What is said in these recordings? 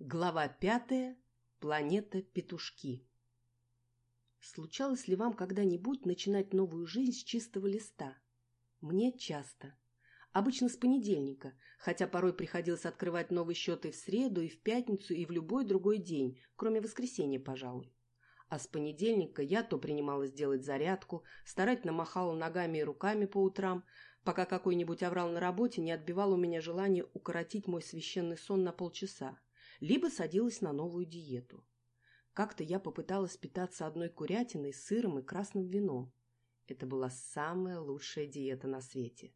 Глава пятая. Планета Петушки. Случалось ли вам когда-нибудь начинать новую жизнь с чистого листа? Мне часто. Обычно с понедельника, хотя порой приходилось открывать новый счет и в среду, и в пятницу, и в любой другой день, кроме воскресенья, пожалуй. А с понедельника я то принималась делать зарядку, старательно махала ногами и руками по утрам, пока какой-нибудь оврал на работе не отбивал у меня желание укоротить мой священный сон на полчаса либо садилась на новую диету. Как-то я попыталась питаться одной курятиной, сыром и красным вином. Это была самая лучшая диета на свете.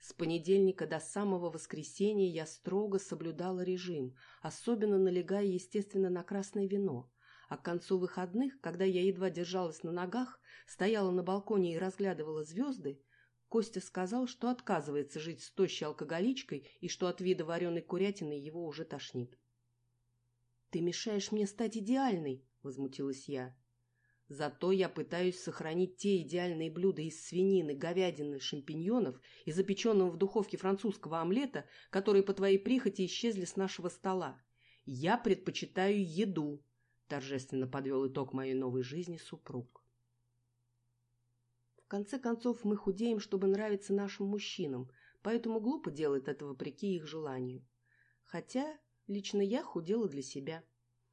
С понедельника до самого воскресенья я строго соблюдала режим, особенно налегая, естественно, на красное вино. А к концу выходных, когда я едва держалась на ногах, стояла на балконе и разглядывала звезды, Костя сказал, что отказывается жить с тощей алкоголичкой и что от вида вареной курятины его уже тошнит. «Ты мешаешь мне стать идеальной», — возмутилась я. «Зато я пытаюсь сохранить те идеальные блюда из свинины, говядины, шампиньонов и запеченного в духовке французского омлета, которые по твоей прихоти исчезли с нашего стола. Я предпочитаю еду», — торжественно подвел итог моей новой жизни супруг. В конце концов, мы худеем, чтобы нравиться нашим мужчинам, поэтому глупо делать это вопреки их желанию. Хотя Лично я худела для себя,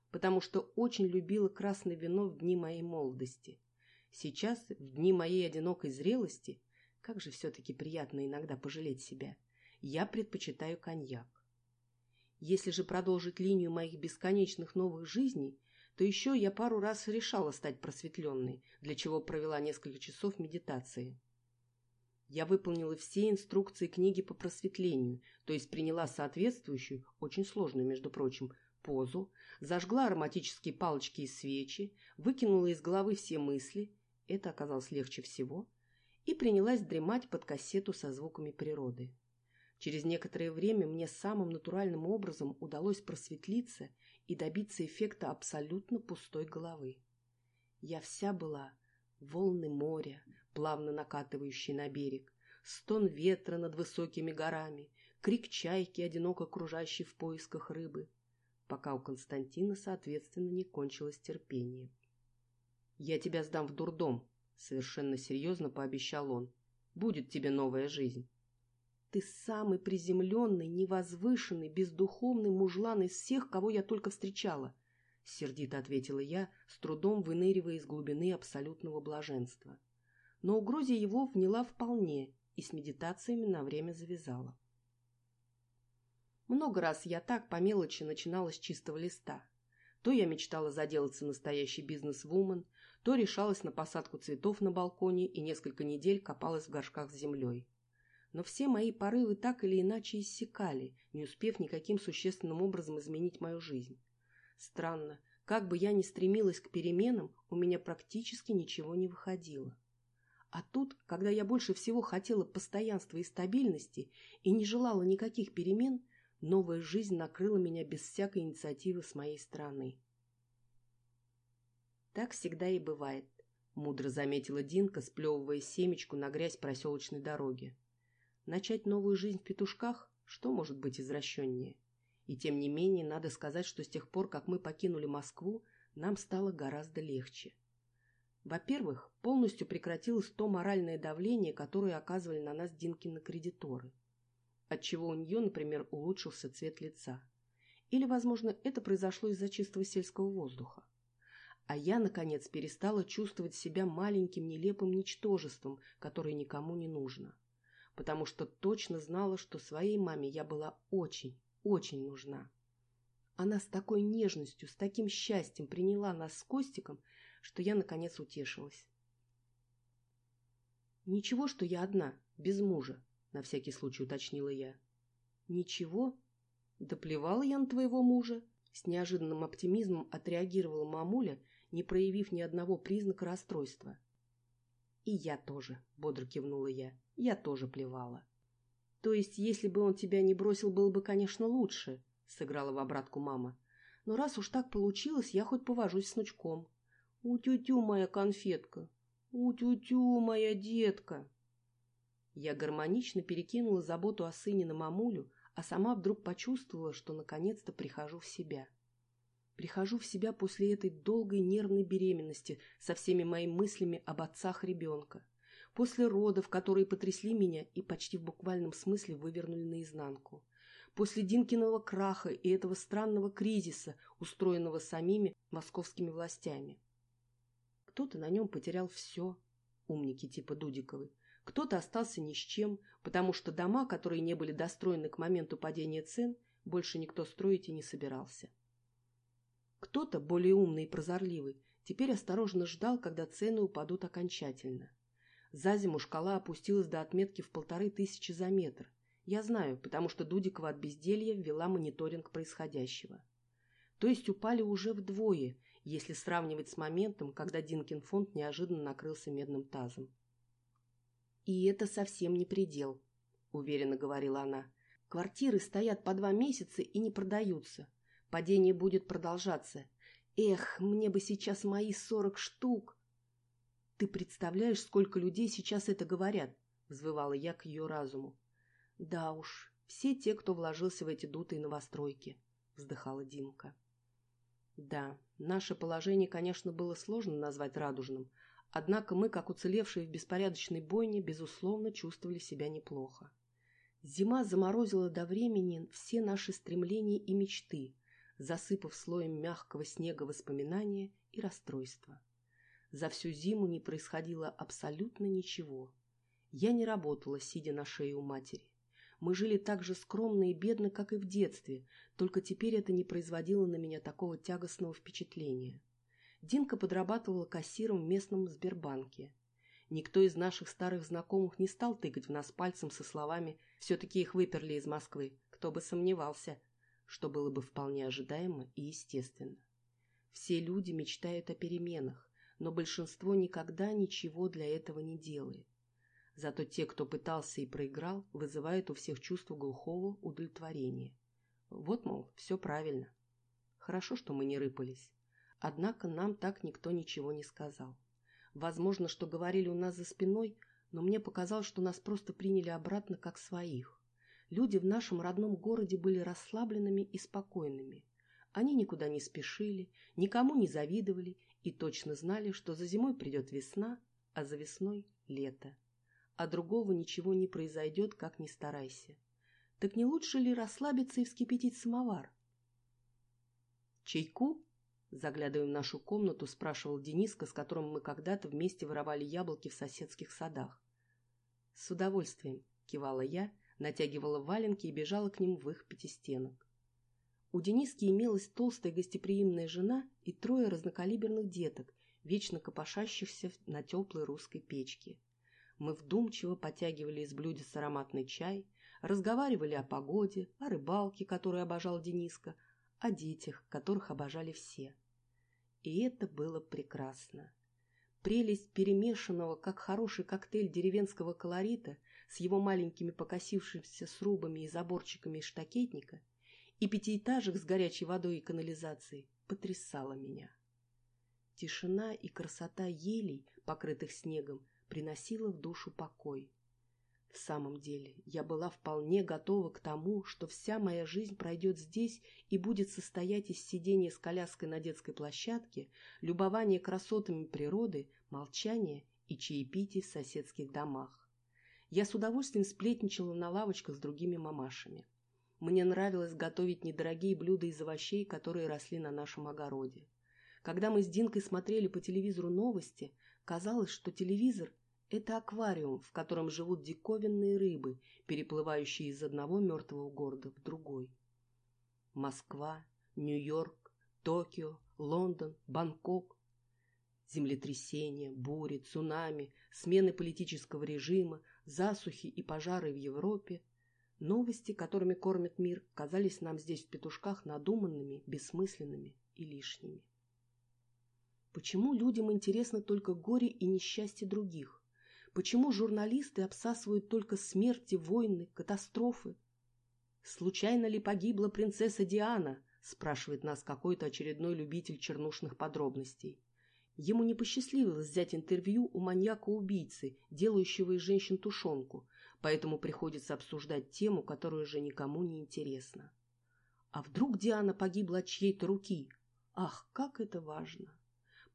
потому что очень любила красное вино в дни моей молодости. Сейчас, в дни моей одинокой зрелости, как же все-таки приятно иногда пожалеть себя, я предпочитаю коньяк. Если же продолжить линию моих бесконечных новых жизней, то еще я пару раз решала стать просветленной, для чего провела несколько часов медитации. Я выполнила все инструкции книги по просветлению, то есть приняла соответствующую, очень сложную, между прочим, позу, зажгла ароматические палочки и свечи, выкинула из головы все мысли, это оказалось легче всего, и принялась дремать под кассету со звуками природы. Через некоторое время мне самым натуральным образом удалось просветлиться и добиться эффекта абсолютно пустой головы. Я вся была волны моря, плавно накатывающие на берег, стон ветра над высокими горами, крик чайки, одиноко кружащей в поисках рыбы, пока у Константина, соответственно, не кончилось терпение. «Я тебя сдам в дурдом», — совершенно серьезно пообещал он. «Будет тебе новая жизнь». «Ты самый приземленный, невозвышенный, бездуховный мужлан из всех, кого я только встречала», — сердито ответила я, с трудом выныривая из глубины абсолютного блаженства но угрозе его вняла вполне и с медитациями на время завязала. Много раз я так по мелочи начинала с чистого листа. То я мечтала заделаться настоящей бизнес-вумен, то решалась на посадку цветов на балконе и несколько недель копалась в горшках с землей. Но все мои порывы так или иначе иссякали, не успев никаким существенным образом изменить мою жизнь. Странно, как бы я ни стремилась к переменам, у меня практически ничего не выходило. А тут, когда я больше всего хотела постоянства и стабильности и не желала никаких перемен, новая жизнь накрыла меня без всякой инициативы с моей стороны. Так всегда и бывает, мудро заметила Динка, сплевывая семечку на грязь проселочной дороги. Начать новую жизнь в петушках, что может быть извращеннее? И тем не менее, надо сказать, что с тех пор, как мы покинули Москву, нам стало гораздо легче. Во-первых, полностью прекратилось то моральное давление, которое оказывали на нас Динкины кредиторы, отчего у нее, например, улучшился цвет лица. Или, возможно, это произошло из-за чистого сельского воздуха. А я, наконец, перестала чувствовать себя маленьким нелепым ничтожеством, которое никому не нужно. Потому что точно знала, что своей маме я была очень, очень нужна. Она с такой нежностью, с таким счастьем приняла нас с Костиком, что я, наконец, утешилась. «Ничего, что я одна, без мужа», — на всякий случай уточнила я. «Ничего? Да плевала я на твоего мужа», — с неожиданным оптимизмом отреагировала мамуля, не проявив ни одного признака расстройства. «И я тоже», — бодро кивнула я, — «я тоже плевала». «То есть, если бы он тебя не бросил, было бы, конечно, лучше», — сыграла в обратку мама. «Но раз уж так получилось, я хоть повожусь с внучком. «У-тю-тю, моя конфетка! У-тю-тю, моя детка!» Я гармонично перекинула заботу о сыне на мамулю, а сама вдруг почувствовала, что наконец-то прихожу в себя. Прихожу в себя после этой долгой нервной беременности со всеми моими мыслями об отцах ребенка. После родов, которые потрясли меня и почти в буквальном смысле вывернули наизнанку. После Динкиного краха и этого странного кризиса, устроенного самими московскими властями. Кто-то на нем потерял все, умники типа Дудиковой. Кто-то остался ни с чем, потому что дома, которые не были достроены к моменту падения цен, больше никто строить и не собирался. Кто-то, более умный и прозорливый, теперь осторожно ждал, когда цены упадут окончательно. За зиму шкала опустилась до отметки в полторы тысячи за метр. Я знаю, потому что Дудикова от безделья ввела мониторинг происходящего. То есть упали уже вдвое, если сравнивать с моментом, когда Динкин фонд неожиданно накрылся медным тазом. «И это совсем не предел», — уверенно говорила она. «Квартиры стоят по два месяца и не продаются. Падение будет продолжаться. Эх, мне бы сейчас мои сорок штук. Ты представляешь, сколько людей сейчас это говорят? Взвывала я к ее разуму. Да уж, все те, кто вложился в эти дутые новостройки, вздыхала Димка. Да, наше положение, конечно, было сложно назвать радужным, однако мы, как уцелевшие в беспорядочной бойне, безусловно, чувствовали себя неплохо. Зима заморозила до времени все наши стремления и мечты, засыпав слоем мягкого снега воспоминания и расстройства. За всю зиму не происходило абсолютно ничего. Я не работала, сидя на шее у матери. Мы жили так же скромно и бедно, как и в детстве, только теперь это не производило на меня такого тягостного впечатления. Динка подрабатывала кассиром в местном Сбербанке. Никто из наших старых знакомых не стал тыкать в нас пальцем со словами «все-таки их выперли из Москвы». Кто бы сомневался, что было бы вполне ожидаемо и естественно. Все люди мечтают о переменах, но большинство никогда ничего для этого не делает. Зато те, кто пытался и проиграл, вызывают у всех чувство глухого удовлетворения. Вот, мол, все правильно. Хорошо, что мы не рыпались. Однако нам так никто ничего не сказал. Возможно, что говорили у нас за спиной, но мне показалось, что нас просто приняли обратно как своих. Люди в нашем родном городе были расслабленными и спокойными. Они никуда не спешили, никому не завидовали и точно знали, что за зимой придет весна, а за весной – лето. А другого ничего не произойдет, как ни старайся. Так не лучше ли расслабиться и вскипятить самовар? «Чайку?» – заглядывая в нашу комнату, спрашивал Дениска, с которым мы когда-то вместе воровали яблоки в соседских садах. «С удовольствием», – кивала я – натягивала валенки и бежала к ним в их пятистенок. У Дениски имелась толстая гостеприимная жена и трое разнокалиберных деток, вечно копошащихся на теплой русской печке. Мы вдумчиво потягивали из блюдец ароматный чай, разговаривали о погоде, о рыбалке, которую обожал Дениска, о детях, которых обожали все. И это было прекрасно. Прелесть перемешанного, как хороший коктейль деревенского колорита, с его маленькими покосившимися срубами и заборчиками из штакетника и пятиэтажек с горячей водой и канализацией потрясала меня. Тишина и красота елей, покрытых снегом, приносила в душу покой. В самом деле, я была вполне готова к тому, что вся моя жизнь пройдет здесь и будет состоять из сидения с коляской на детской площадке, любования красотами природы, молчания и чаепитий в соседских домах. Я с удовольствием сплетничала на лавочках с другими мамашами. Мне нравилось готовить недорогие блюда из овощей, которые росли на нашем огороде. Когда мы с Динкой смотрели по телевизору новости, казалось, что телевизор – это аквариум, в котором живут диковинные рыбы, переплывающие из одного мертвого города в другой. Москва, Нью-Йорк, Токио, Лондон, Бангкок. Землетрясения, бури, цунами, смены политического режима, засухи и пожары в Европе, новости, которыми кормят мир, казались нам здесь в петушках надуманными, бессмысленными и лишними. Почему людям интересно только горе и несчастье других? Почему журналисты обсасывают только смерти, войны, катастрофы? «Случайно ли погибла принцесса Диана?» – спрашивает нас какой-то очередной любитель чернушных подробностей. Ему не посчастливилось взять интервью у маньяка-убийцы, делающего из женщин тушенку, поэтому приходится обсуждать тему, которая уже никому не интересна. А вдруг Диана погибла от чьей-то руки? Ах, как это важно!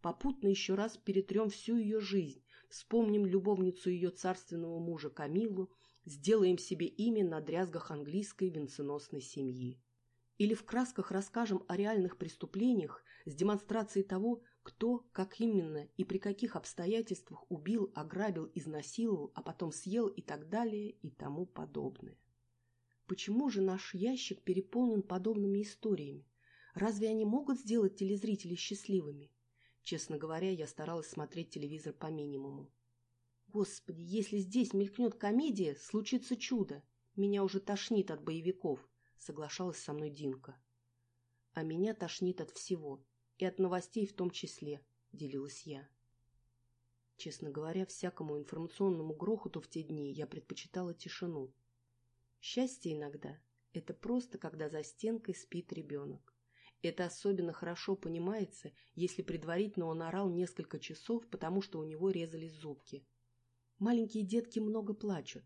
Попутно еще раз перетрем всю ее жизнь, вспомним любовницу ее царственного мужа Камилу, сделаем себе имя на дрязгах английской венценосной семьи. Или в красках расскажем о реальных преступлениях с демонстрацией того, кто, как именно и при каких обстоятельствах убил, ограбил, изнасиловал, а потом съел и так далее и тому подобное. Почему же наш ящик переполнен подобными историями? Разве они могут сделать телезрителей счастливыми? Честно говоря, я старалась смотреть телевизор по минимуму. Господи, если здесь мелькнет комедия, случится чудо. Меня уже тошнит от боевиков, соглашалась со мной Динка. А меня тошнит от всего, и от новостей в том числе, делилась я. Честно говоря, всякому информационному грохоту в те дни я предпочитала тишину. Счастье иногда – это просто когда за стенкой спит ребенок. Это особенно хорошо понимается, если предварительно он орал несколько часов, потому что у него резались зубки. Маленькие детки много плачут,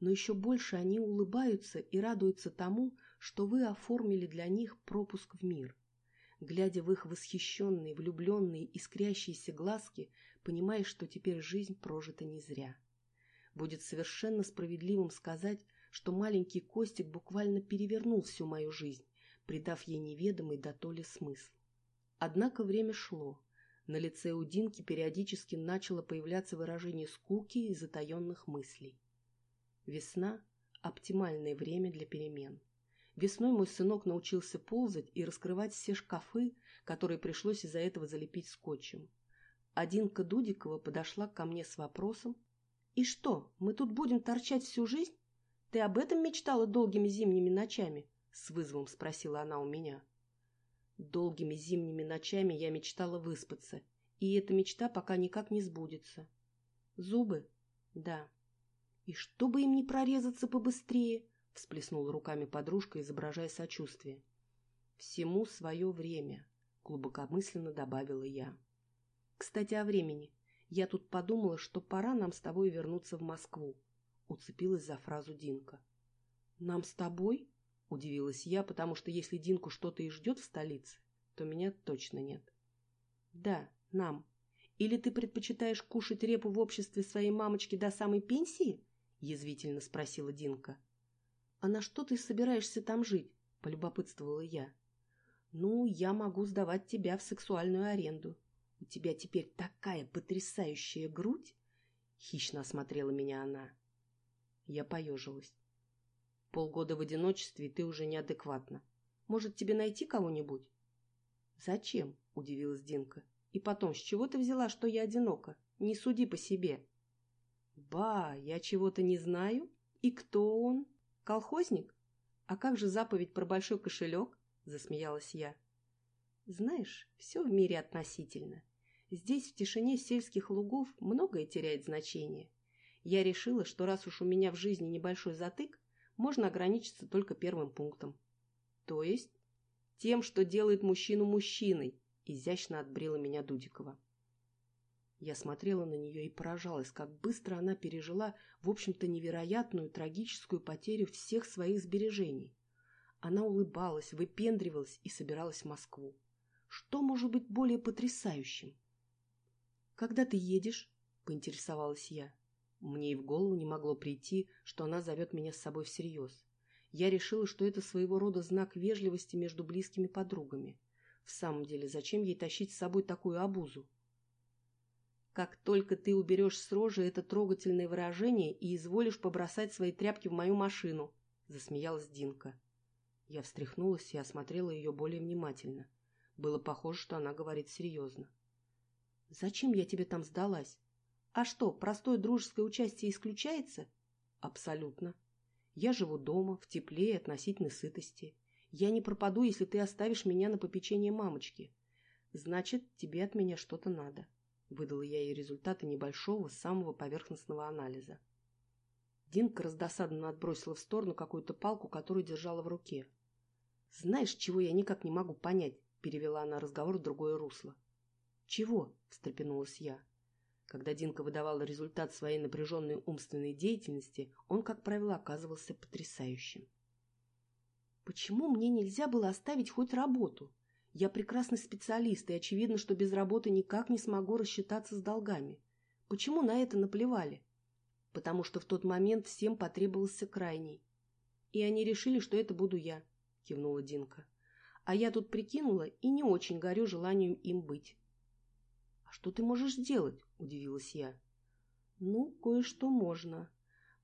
но еще больше они улыбаются и радуются тому, что вы оформили для них пропуск в мир. Глядя в их восхищенные, влюбленные, искрящиеся глазки, понимаешь, что теперь жизнь прожита не зря. Будет совершенно справедливым сказать, что маленький Костик буквально перевернул всю мою жизнь, придав ей неведомый до толи смысл. Однако время шло. На лице у Динки периодически начало появляться выражение скуки и затаенных мыслей. Весна – оптимальное время для перемен. Весной мой сынок научился ползать и раскрывать все шкафы, которые пришлось из-за этого залепить скотчем. А Динка Дудикова подошла ко мне с вопросом «И что, мы тут будем торчать всю жизнь? Ты об этом мечтала долгими зимними ночами?» с вызовом спросила она у меня. Долгими зимними ночами я мечтала выспаться, и эта мечта пока никак не сбудется. Зубы? Да. И чтобы им не прорезаться побыстрее, всплеснула руками подружка, изображая сочувствие. Всему свое время, глубокомысленно добавила я. Кстати, о времени. Я тут подумала, что пора нам с тобой вернуться в Москву. Уцепилась за фразу Динка. Нам с тобой? Удивилась я, потому что если Динку что-то и ждет в столице, то меня точно нет. Да, нам. Или ты предпочитаешь кушать репу в обществе своей мамочки до самой пенсии? Язвительно спросила Динка. А на что ты собираешься там жить? Полюбопытствовала я. Ну, я могу сдавать тебя в сексуальную аренду. У тебя теперь такая потрясающая грудь! Хищно осмотрела меня она. Я поежилась. Полгода в одиночестве, ты уже неадекватна. Может, тебе найти кого-нибудь? Зачем? Удивилась Динка. И потом, с чего ты взяла, что я одинока? Не суди по себе. Ба, я чего-то не знаю? И кто он? Колхозник? А как же заповедь про большой кошелек? Засмеялась я. Знаешь, все в мире относительно. Здесь, в тишине сельских лугов, многое теряет значение. Я решила, что раз уж у меня в жизни небольшой затык, можно ограничиться только первым пунктом. То есть тем, что делает мужчину мужчиной, изящно отбрила меня Дудикова. Я смотрела на нее и поражалась, как быстро она пережила, в общем-то, невероятную трагическую потерю всех своих сбережений. Она улыбалась, выпендривалась и собиралась в Москву. Что может быть более потрясающим? «Когда ты едешь?» – поинтересовалась я. Мне и в голову не могло прийти, что она зовет меня с собой всерьез. Я решила, что это своего рода знак вежливости между близкими подругами. В самом деле, зачем ей тащить с собой такую обузу? Как только ты уберешь с рожи это трогательное выражение и изволишь побросать свои тряпки в мою машину, засмеялась Динка. Я встряхнулась и осмотрела ее более внимательно. Было похоже, что она говорит серьезно. «Зачем я тебе там сдалась? А что, простое дружеское участие исключается? Абсолютно. Я живу дома, в тепле и относительной сытости. Я не пропаду, если ты оставишь меня на попечение мамочки. Значит, тебе от меня что-то надо. Выдала я ей результаты небольшого, самого поверхностного анализа. Динка раздосадованно отбросила в сторону какую-то палку, которую держала в руке. «Знаешь, чего я никак не могу понять?» – перевела она разговор в другое русло. «Чего?» – встрепенулась я. Когда Динка выдавала результат своей напряженной умственной деятельности, он, как правило, оказывался потрясающим. «Почему мне нельзя было оставить хоть работу? Я прекрасный специалист, и очевидно, что без работы никак не смогу рассчитаться с долгами. Почему на это наплевали? Потому что в тот момент всем потребовался крайний. И они решили, что это буду я, кивнула Динка. А я тут прикинула и не очень горю желанием им быть. «А что ты можешь сделать?» – удивилась я. «Ну, кое-что можно.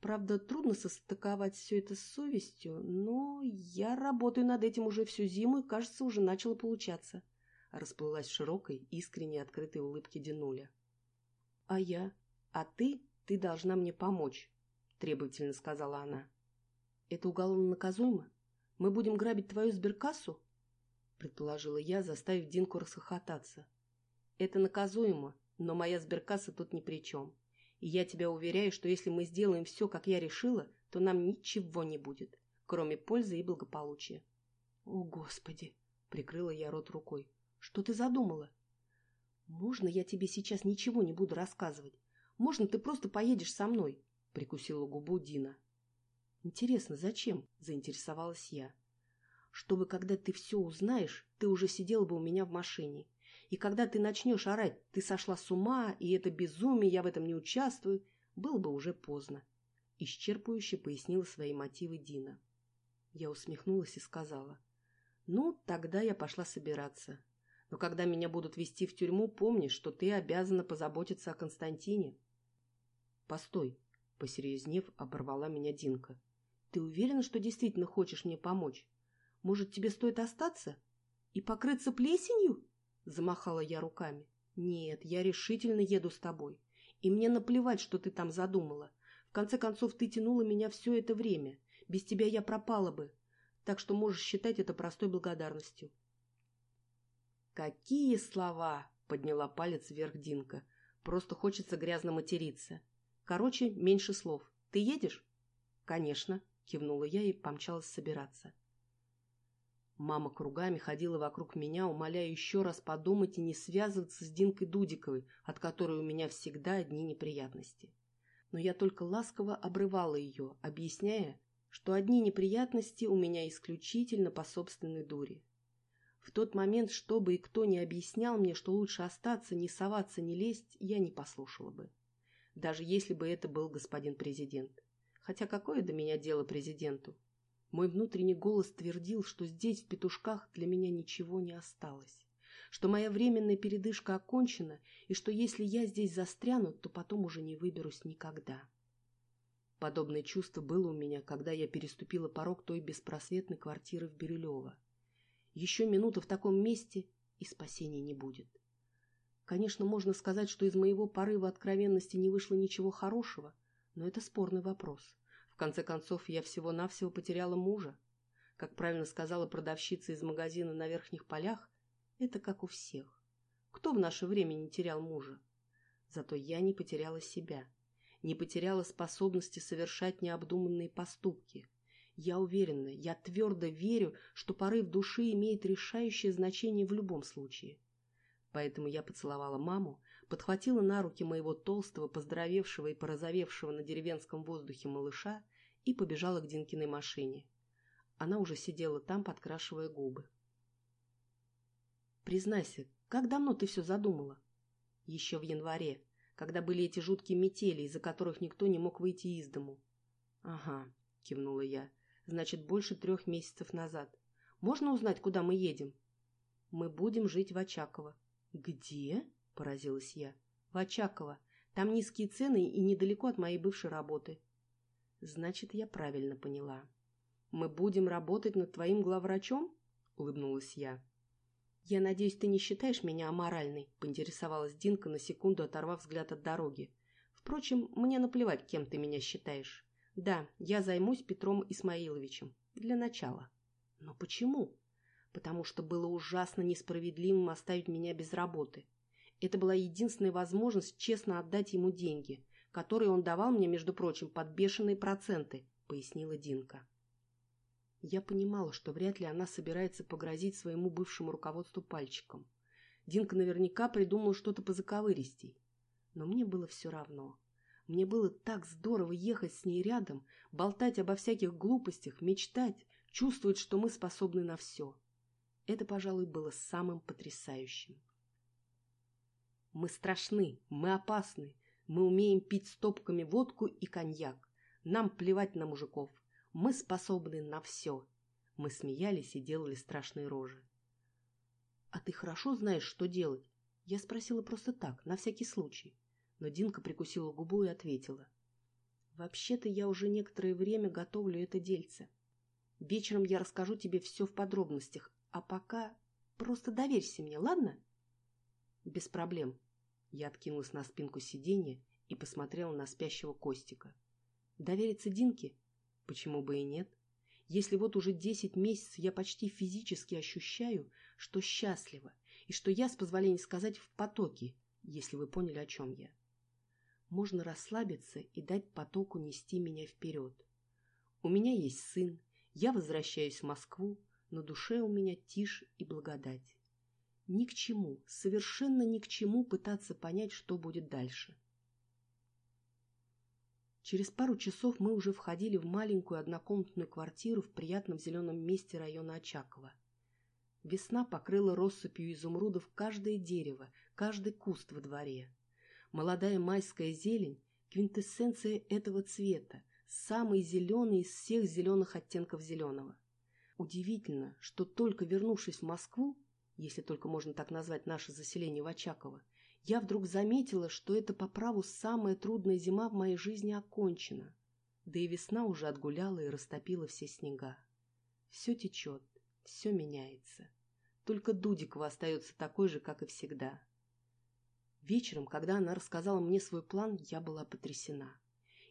Правда, трудно состыковать все это с совестью, но я работаю над этим уже всю зиму и, кажется, уже начало получаться». Расплылась в широкой, искренней, открытой улыбке Динуля. «А я? А ты? Ты должна мне помочь», – требовательно сказала она. «Это уголовно наказуемо? Мы будем грабить твою сберкассу?» – предположила я, заставив Динку расхохотаться. Это наказуемо, но моя сберкасса тут ни при чем. И я тебя уверяю, что если мы сделаем все, как я решила, то нам ничего не будет, кроме пользы и благополучия. О, Господи! Прикрыла я рот рукой. Что ты задумала? Можно я тебе сейчас ничего не буду рассказывать? Можно ты просто поедешь со мной? Прикусила губу Дина. Интересно, зачем? Заинтересовалась я. Чтобы, когда ты все узнаешь, ты уже сидела бы у меня в машине и когда ты начнешь орать «ты сошла с ума, и это безумие, я в этом не участвую», было бы уже поздно. Исчерпывающе пояснила свои мотивы Дина. Я усмехнулась и сказала. «Ну, тогда я пошла собираться. Но когда меня будут вести в тюрьму, помни, что ты обязана позаботиться о Константине». «Постой», — посерьезнев, оборвала меня Динка. «Ты уверена, что действительно хочешь мне помочь? Может, тебе стоит остаться и покрыться плесенью?» Замахала я руками. Нет, я решительно еду с тобой. И мне наплевать, что ты там задумала. В конце концов, ты тянула меня все это время. Без тебя я пропала бы. Так что можешь считать это простой благодарностью. Какие слова! Подняла палец вверх Динка. Просто хочется грязно материться. Короче, меньше слов. Ты едешь? Конечно, кивнула я и помчалась собираться. Мама кругами ходила вокруг меня, умоляя еще раз подумать и не связываться с Динкой Дудиковой, от которой у меня всегда одни неприятности. Но я только ласково обрывала ее, объясняя, что одни неприятности у меня исключительно по собственной дуре. В тот момент, что бы и кто не объяснял мне, что лучше остаться, не соваться, не лезть, я не послушала бы. Даже если бы это был господин президент. Хотя какое до меня дело президенту? Мой внутренний голос твердил, что здесь, в петушках, для меня ничего не осталось, что моя временная передышка окончена, и что если я здесь застряну, то потом уже не выберусь никогда. Подобное чувство было у меня, когда я переступила порог той беспросветной квартиры в Бирюлево. Еще минута в таком месте, и спасения не будет. Конечно, можно сказать, что из моего порыва откровенности не вышло ничего хорошего, но это спорный вопрос. Конце концов, я всего-навсего потеряла мужа. Как правильно сказала продавщица из магазина на Верхних полях, это как у всех. Кто в наше время не терял мужа? Зато я не потеряла себя, не потеряла способности совершать необдуманные поступки. Я уверена, я твердо верю, что порыв души имеет решающее значение в любом случае. Поэтому я поцеловала маму, подхватила на руки моего толстого, поздоровевшего и порозовевшего на деревенском воздухе малыша и побежала к Динкиной машине. Она уже сидела там, подкрашивая губы. «Признайся, как давно ты все задумала?» «Еще в январе, когда были эти жуткие метели, из-за которых никто не мог выйти из дому». «Ага», — кивнула я, — «значит, больше трех месяцев назад. Можно узнать, куда мы едем?» «Мы будем жить в Очаково». «Где?» – поразилась я. «В Очаково. Там низкие цены и недалеко от моей бывшей работы». «Значит, я правильно поняла. Мы будем работать над твоим главврачом?» – улыбнулась я. «Я надеюсь, ты не считаешь меня аморальной?» – поинтересовалась Динка на секунду, оторвав взгляд от дороги. «Впрочем, мне наплевать, кем ты меня считаешь. Да, я займусь Петром Исмаиловичем. Для начала». «Но почему?» «Потому что было ужасно несправедливым оставить меня без работы. Это была единственная возможность честно отдать ему деньги, которые он давал мне, между прочим, под бешеные проценты, пояснила Динка. Я понимала, что вряд ли она собирается погрозить своему бывшему руководству пальчиком. Динка наверняка придумала что-то по заковыристей. Но мне было все равно. Мне было так здорово ехать с ней рядом, болтать обо всяких глупостях, мечтать, чувствовать, что мы способны на все. Это, пожалуй, было самым потрясающим. Мы страшны, мы опасны, мы умеем пить стопками водку и коньяк. Нам плевать на мужиков. Мы способны на все. Мы смеялись и делали страшные рожи. «А ты хорошо знаешь, что делать?» Я спросила просто так, на всякий случай. Но Динка прикусила губу и ответила. «Вообще-то я уже некоторое время готовлю это дельце. Вечером я расскажу тебе все в подробностях, а пока просто доверься мне, ладно?» «Без проблем». Я откинулась на спинку сиденья и посмотрела на спящего Костика. «Довериться Динке? Почему бы и нет?» если вот уже десять месяцев я почти физически ощущаю, что счастлива, и что я, с позволения сказать, в потоке, если вы поняли, о чем я. Можно расслабиться и дать потоку нести меня вперед. У меня есть сын, я возвращаюсь в Москву, на душе у меня тишь и благодать. Ни к чему, совершенно ни к чему пытаться понять, что будет дальше. Через пару часов мы уже входили в маленькую однокомнатную квартиру в приятном зеленом месте района Очакова. Весна покрыла россыпью изумрудов каждое дерево, каждый куст во дворе. Молодая майская зелень – квинтэссенция этого цвета, самый зеленый из всех зеленых оттенков зеленого. Удивительно, что только вернувшись в Москву, если только можно так назвать наше заселение в Очаково, я вдруг заметила, что это по праву самая трудная зима в моей жизни окончена. Да и весна уже отгуляла и растопила все снега. Все течет, все меняется. Только Дудикова остается такой же, как и всегда. Вечером, когда она рассказала мне свой план, я была потрясена.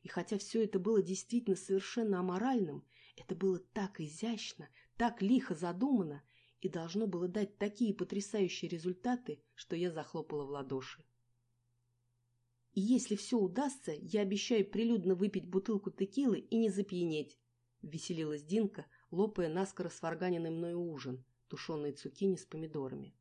И хотя все это было действительно совершенно аморальным, это было так изящно, так лихо задумано, и должно было дать такие потрясающие результаты, что я захлопала в ладоши. И если все удастся, я обещаю прилюдно выпить бутылку текилы и не запьянеть, — веселилась Динка, лопая наскоро сварганенный мною ужин, тушеные цукини с помидорами.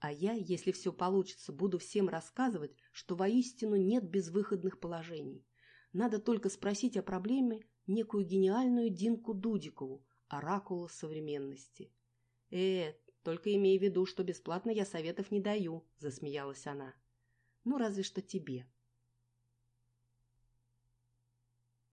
А я, если все получится, буду всем рассказывать, что воистину нет безвыходных положений. Надо только спросить о проблеме некую гениальную Динку Дудикову, оракула современности. «Э, только имей в виду, что бесплатно я советов не даю», — засмеялась она. «Ну, разве что тебе».